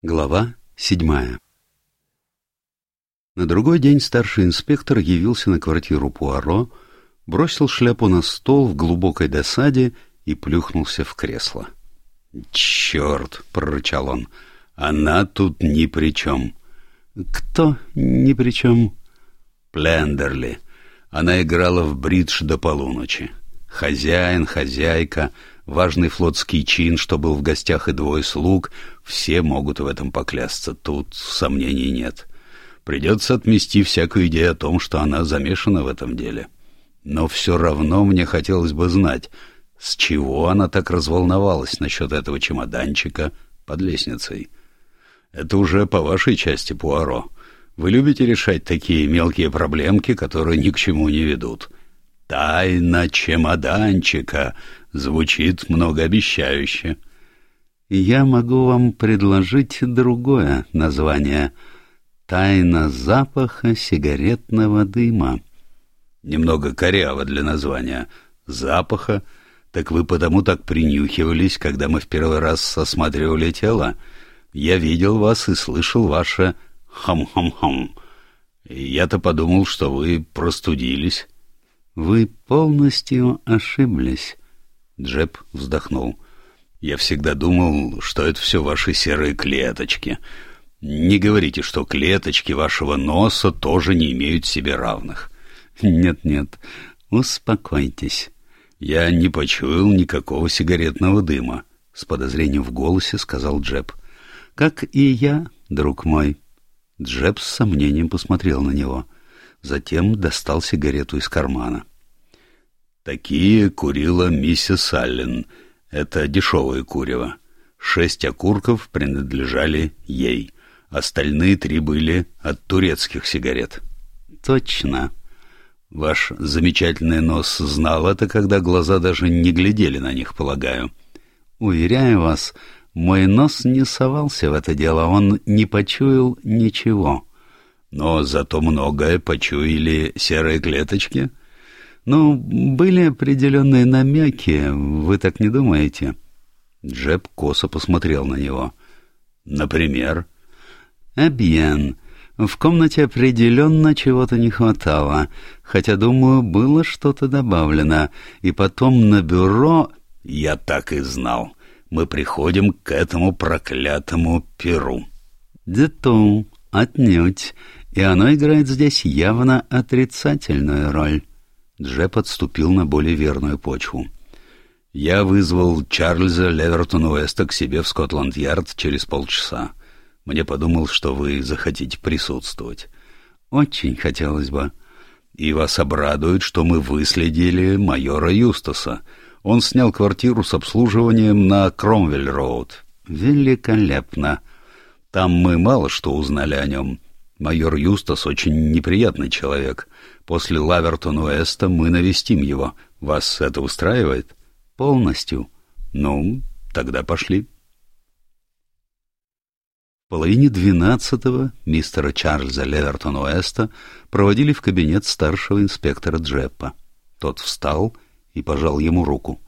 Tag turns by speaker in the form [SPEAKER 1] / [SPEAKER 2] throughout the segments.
[SPEAKER 1] Глава седьмая На другой день старший инспектор явился на квартиру Пуаро, бросил шляпу на стол в глубокой досаде и плюхнулся в кресло. «Черт!» — прорычал он. «Она тут ни при чем». «Кто ни при чем?» «Плендерли. Она играла в бридж до полуночи. Хозяин, хозяйка, важный флотский чин, что был в гостях и двое слуг, все могут в этом поклясться, тут сомнений нет. Придется отмести всякую идею о том, что она замешана в этом деле. Но все равно мне хотелось бы знать, с чего она так разволновалась насчет этого чемоданчика под лестницей. Это уже по вашей части, Пуаро. Вы любите решать такие мелкие проблемки, которые ни к чему не ведут. «Тайна чемоданчика» звучит многообещающе.
[SPEAKER 2] Я могу вам предложить другое название «Тайна запаха сигаретного дыма».
[SPEAKER 1] Немного коряво для названия. Запаха? Так вы потому так принюхивались, когда мы в первый раз осматривали тело? Я видел вас и слышал ваше «хам-хам-хам». Я-то подумал, что вы простудились.
[SPEAKER 2] «Вы полностью ошиблись», —
[SPEAKER 1] Джеб вздохнул. «Я всегда думал, что это все ваши серые клеточки. Не говорите, что клеточки вашего носа тоже не имеют себе равных».
[SPEAKER 2] «Нет-нет, успокойтесь».
[SPEAKER 1] «Я не почуял никакого сигаретного дыма», — с подозрением в голосе сказал Джеб.
[SPEAKER 2] «Как и я, друг мой».
[SPEAKER 1] Джеб с сомнением посмотрел на него. Затем достал сигарету из кармана. Такие курила миссис Аллен. Это дешевое курево. Шесть окурков принадлежали ей. Остальные три были от турецких сигарет.
[SPEAKER 2] Точно.
[SPEAKER 1] Ваш замечательный нос знал это, когда глаза даже не глядели на них, полагаю.
[SPEAKER 2] Уверяю вас, мой нос не совался в это дело, он не почуял ничего.
[SPEAKER 1] Но зато многое почуяли серые клеточки —
[SPEAKER 2] ну, были определенные намеки, вы так не думаете?
[SPEAKER 1] Джеб косо посмотрел на него. Например?
[SPEAKER 2] Эбьен. В комнате определенно чего-то не хватало, хотя, думаю, было что-то добавлено. И потом на бюро...
[SPEAKER 1] Я так и знал. Мы приходим к этому проклятому перу.
[SPEAKER 2] Дету, отнюдь. И оно играет здесь явно отрицательную роль.
[SPEAKER 1] Джеб отступил на более верную почву. «Я вызвал Чарльза Левертона Уэста к себе в Скотланд-Ярд через полчаса. Мне подумал, что вы захотите присутствовать».
[SPEAKER 2] «Очень хотелось бы».
[SPEAKER 1] «И вас обрадует, что мы выследили майора Юстаса. Он снял квартиру с обслуживанием на Кромвель-Роуд».
[SPEAKER 2] «Великолепно».
[SPEAKER 1] «Там мы мало что узнали о нем». Майор Юстас очень неприятный человек. После Лавертон-Уэста мы навестим его. Вас это устраивает?
[SPEAKER 2] Полностью.
[SPEAKER 1] Ну, тогда пошли.
[SPEAKER 2] В половине двенадцатого мистера Чарльза Левертон-Уэста проводили в кабинет старшего инспектора Джеппа. Тот встал и пожал ему руку.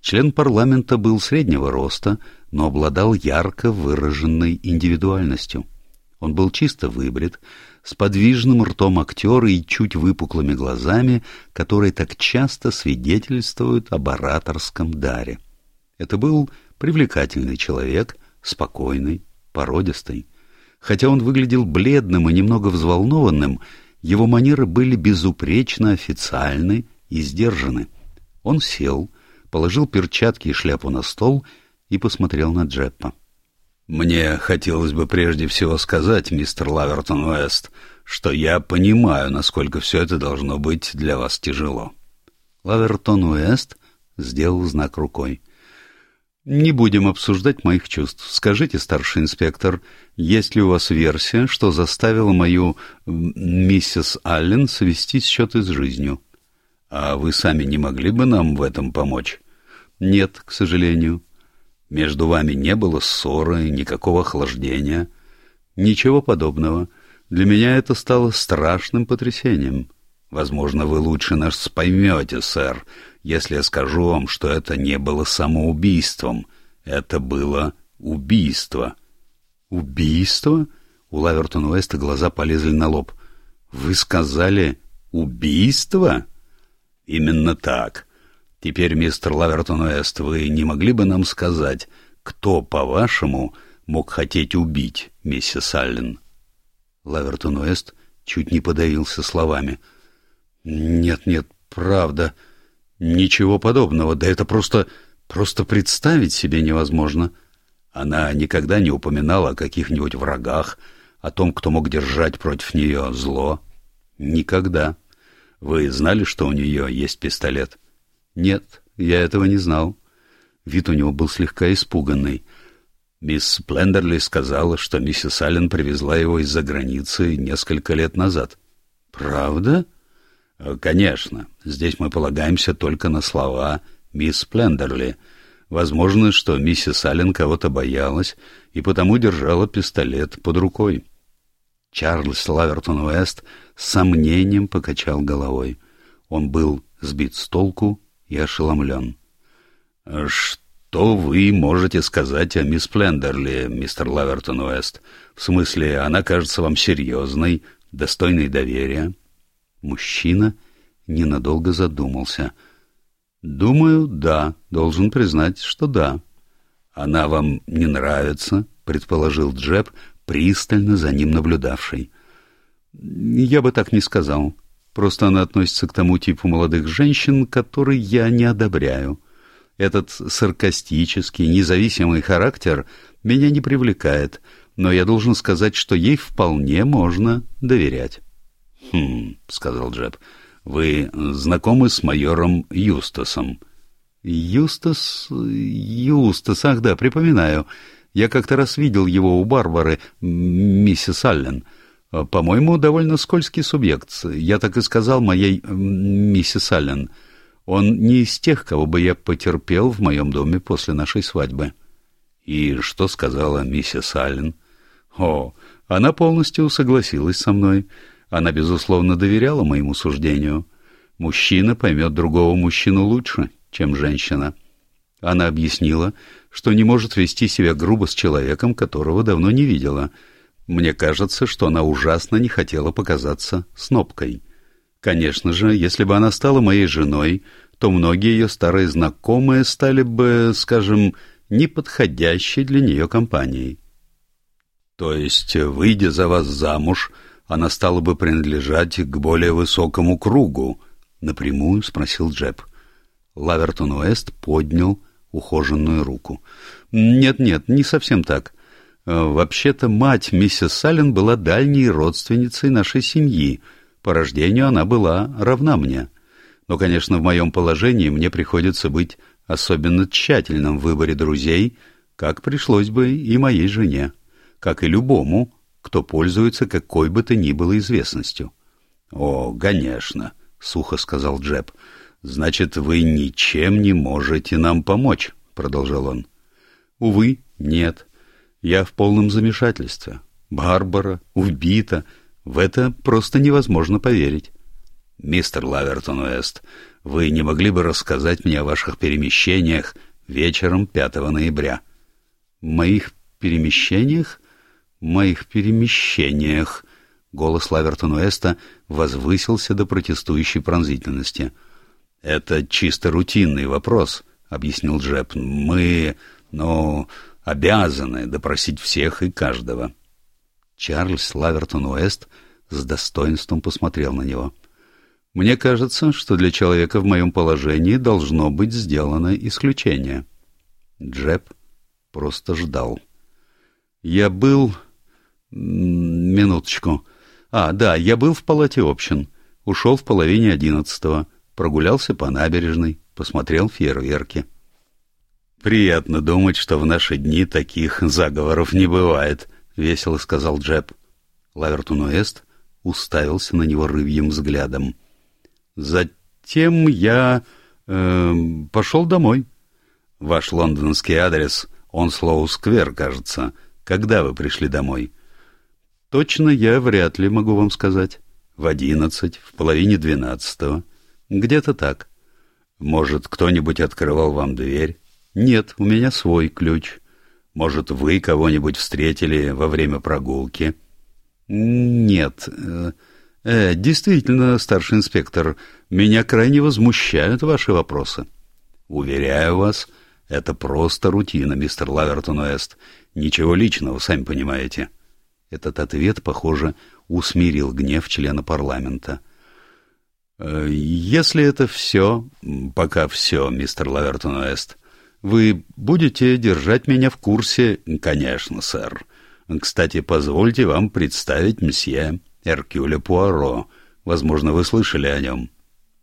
[SPEAKER 2] Член парламента был среднего роста, но обладал ярко выраженной индивидуальностью. Он был чисто выбрит, с подвижным ртом актера и чуть выпуклыми глазами, которые так часто свидетельствуют об ораторском даре. Это был привлекательный человек, спокойный, породистый. Хотя он выглядел бледным и немного взволнованным, его манеры были безупречно официальны и сдержаны. Он сел, положил перчатки и шляпу на стол и посмотрел на Джеппа.
[SPEAKER 1] «Мне хотелось бы прежде всего сказать, мистер Лавертон Уэст, что я понимаю, насколько все это должно быть для вас тяжело».
[SPEAKER 2] Лавертон Уэст сделал знак рукой. «Не будем обсуждать моих чувств. Скажите, старший инспектор, есть ли у вас версия, что заставила мою миссис Аллен свести счеты с жизнью?»
[SPEAKER 1] «А вы сами не могли бы нам в этом помочь?»
[SPEAKER 2] «Нет, к сожалению».
[SPEAKER 1] Между вами не было ссоры, никакого охлаждения?
[SPEAKER 2] Ничего подобного. Для меня это стало страшным потрясением.
[SPEAKER 1] Возможно, вы лучше нас поймете, сэр, если я скажу вам, что это не было самоубийством. Это было убийство.
[SPEAKER 2] Убийство? У Лавертона Уэста глаза полезли на лоб. Вы сказали убийство? Именно так. Теперь, мистер Лавертон Уэст, вы не могли бы нам сказать, кто, по-вашему, мог хотеть убить миссис Аллен? Лавертон Уэст чуть не подавился словами. «Нет, нет, правда. Ничего подобного. Да это просто... просто представить себе невозможно». Она никогда не упоминала о каких-нибудь врагах, о том, кто мог держать против нее зло. Никогда. Вы знали, что у нее есть пистолет? Нет, я этого не знал. Вид у него был слегка испуганный. Мисс Плендерли сказала, что миссис Аллен привезла его из-за границы несколько лет назад. Правда? Конечно. Здесь мы полагаемся только на слова мисс Плендерли — Возможно, что миссис Аллен кого-то боялась и потому держала пистолет под рукой. Чарльз Лавертон Уэст с сомнением покачал головой. Он был сбит с толку и ошеломлен. «Что вы можете сказать о мисс Плендерли, мистер Лавертон Уэст? В смысле, она кажется вам серьезной, достойной доверия?» Мужчина ненадолго задумался — «Думаю, да. Должен признать, что да». «Она вам не нравится?» — предположил Джеб, пристально за ним наблюдавший. «Я бы так не сказал. Просто она относится к тому типу молодых женщин, который я не одобряю. Этот саркастический, независимый характер меня не привлекает, но я должен сказать, что ей вполне можно доверять». «Хм», — сказал Джеб, — вы знакомы с майором Юстасом? Юстас... Юстас, ах да, припоминаю. Я как-то раз видел его у Барбары, миссис Аллен. По-моему, довольно скользкий субъект. Я так и сказал моей миссис Аллен. Он не из тех, кого бы я потерпел в моем доме после нашей свадьбы. И что сказала миссис Аллен? О, она полностью согласилась со мной. Она, безусловно, доверяла моему суждению. Мужчина поймет другого мужчину лучше, чем женщина. Она объяснила, что не может вести себя грубо с человеком, которого давно не видела. Мне кажется, что она ужасно не хотела показаться снопкой. Конечно же, если бы она стала моей женой, то многие ее старые знакомые стали бы, скажем, неподходящей для нее компанией. То есть, выйдя за вас замуж, она стала бы принадлежать к более высокому кругу? — напрямую спросил Джеб. Лавертон Уэст поднял ухоженную руку. «Нет-нет, не совсем так. Э, вообще-то мать миссис Саллен была дальней родственницей нашей семьи. По рождению она была равна мне. Но, конечно, в моем положении мне приходится быть особенно тщательным в выборе друзей, как пришлось бы и моей жене, как и любому, кто пользуется какой бы то ни было известностью. — О, конечно, — сухо сказал Джеб. — Значит, вы ничем не можете нам помочь, — продолжал он. — Увы, нет. Я в полном замешательстве. Барбара убита. В это просто невозможно поверить. — Мистер Лавертон Уэст, вы не могли бы рассказать мне о ваших перемещениях вечером 5 ноября? — Моих перемещениях? моих перемещениях. Голос Лавертон Уэста возвысился до протестующей пронзительности. «Это чисто рутинный вопрос», — объяснил Джеб. «Мы, ну, обязаны допросить всех и каждого». Чарльз Лавертон Уэст с достоинством посмотрел на него. «Мне кажется, что для человека в моем положении должно быть сделано исключение». Джеб просто ждал. «Я был Минуточку. А, да, я был в палате общин. Ушел в половине одиннадцатого. Прогулялся по набережной. Посмотрел фейерверки. «Приятно думать, что в наши дни таких заговоров не бывает», — весело сказал Джеб. Лавертун Уэст уставился на него рыбьим взглядом. «Затем я э, пошел домой. Ваш лондонский адрес, он Слоу-сквер, кажется. Когда вы пришли домой?» Точно я вряд ли могу вам сказать. В одиннадцать, в половине двенадцатого. Где-то так. Может, кто-нибудь открывал вам дверь? Нет, у меня свой ключ.
[SPEAKER 1] Может, вы кого-нибудь встретили во время прогулки?
[SPEAKER 2] Нет. Э, э, действительно, старший инспектор, меня крайне возмущают ваши вопросы.
[SPEAKER 1] Уверяю вас, это просто рутина, мистер Лавертон Уэст. Ничего личного, сами понимаете.
[SPEAKER 2] Этот ответ, похоже, усмирил гнев члена парламента.
[SPEAKER 1] Э, «Если это все, пока все, мистер Лавертон Уэст, вы будете держать меня в курсе?» «Конечно, сэр. Кстати, позвольте вам представить мсье Эркюля Пуаро. Возможно, вы слышали о нем».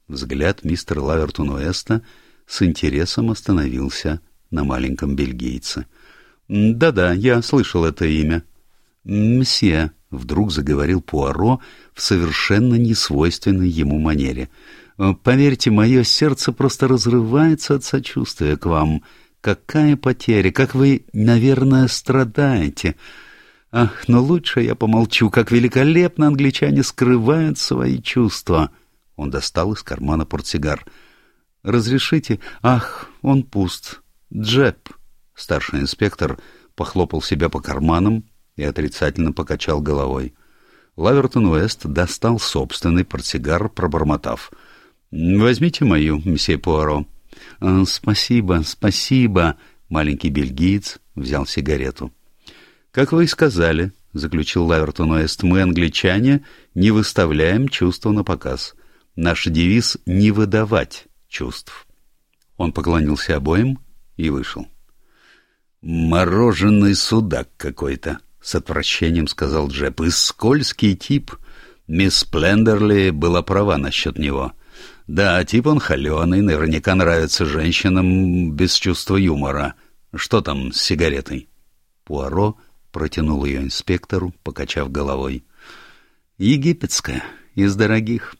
[SPEAKER 2] Взгляд мистера Лавертон Уэста с интересом остановился на маленьком бельгийце. «Да-да, я слышал это имя». «Мсье», — вдруг заговорил Пуаро в совершенно несвойственной ему манере, — «поверьте, мое сердце просто разрывается от сочувствия к вам. Какая потеря, как вы, наверное, страдаете. Ах, но лучше я помолчу, как великолепно англичане скрывают свои чувства». Он достал из кармана портсигар. «Разрешите? Ах, он пуст. Джеб». Старший инспектор похлопал себя по карманам, и отрицательно покачал головой. Лавертон Уэст достал собственный портсигар, пробормотав. «Возьмите мою, месье Пуаро». «Э, «Спасибо, спасибо», — маленький бельгиец взял сигарету. «Как вы и сказали», — заключил Лавертон Уэст, — «мы, англичане, не выставляем чувства на показ. Наш девиз — не выдавать чувств». Он поклонился обоим и вышел.
[SPEAKER 1] «Мороженый судак какой-то», — с отвращением сказал Джеб. «И скользкий тип. Мисс Плендерли была права насчет него. Да, тип он холеный, наверняка нравится женщинам без чувства юмора. Что там с сигаретой?»
[SPEAKER 2] Пуаро протянул ее инспектору, покачав головой. «Египетская, из дорогих».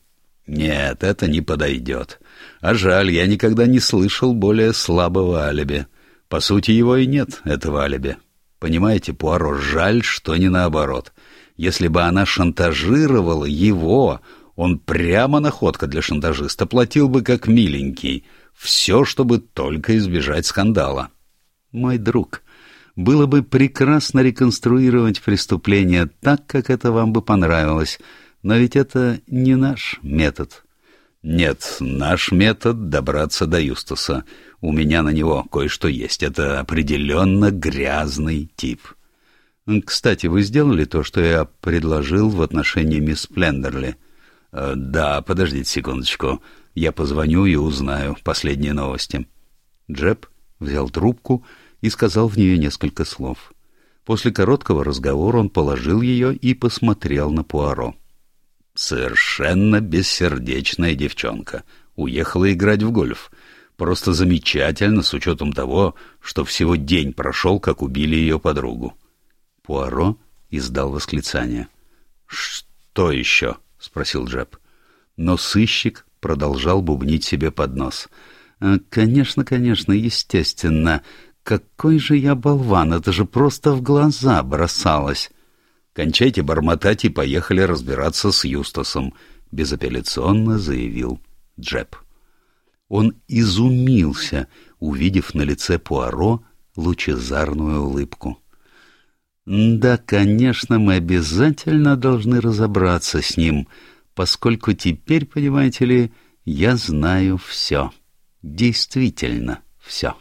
[SPEAKER 1] «Нет, это не подойдет. А жаль, я никогда не слышал более слабого алиби. По сути, его и нет, этого алиби. Понимаете, Пуаро, жаль, что не наоборот. Если бы она шантажировала его, он прямо находка для шантажиста, платил бы как миленький. Все, чтобы только избежать скандала.
[SPEAKER 2] Мой друг, было бы прекрасно реконструировать преступление так, как это вам бы понравилось, но ведь это не наш метод.
[SPEAKER 1] Нет, наш метод — добраться до Юстаса. У меня на него кое-что есть. Это определенно грязный тип.
[SPEAKER 2] Кстати, вы сделали то, что я предложил в отношении мисс Плендерли?
[SPEAKER 1] Э, да, подождите секундочку. Я позвоню и узнаю последние новости.
[SPEAKER 2] Джеб взял трубку и сказал в нее несколько слов. После короткого разговора он положил ее и посмотрел на Пуаро.
[SPEAKER 1] «Совершенно бессердечная девчонка. Уехала играть в гольф. Просто замечательно, с учетом того, что всего день прошел, как убили ее подругу.
[SPEAKER 2] Пуаро издал восклицание.
[SPEAKER 1] «Что еще?» — спросил Джеб.
[SPEAKER 2] Но сыщик продолжал бубнить себе под нос. «Э, «Конечно, конечно, естественно. Какой же я болван, это же просто в глаза бросалось!»
[SPEAKER 1] «Кончайте бормотать и поехали разбираться с Юстасом», — безапелляционно заявил Джеб.
[SPEAKER 2] Он изумился, увидев на лице Пуаро лучезарную улыбку. «Да, конечно, мы обязательно должны разобраться с ним, поскольку теперь, понимаете ли, я знаю все. Действительно все».